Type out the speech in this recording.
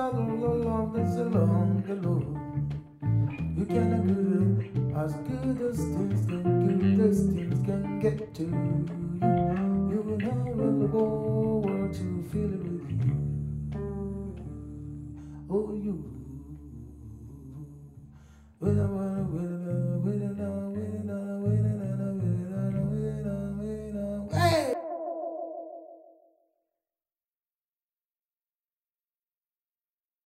la la love that's a long low. You can agree as good as things can good as things can get to you. You will have the whole world to feel it with you. Oh you. Whatever, whatever.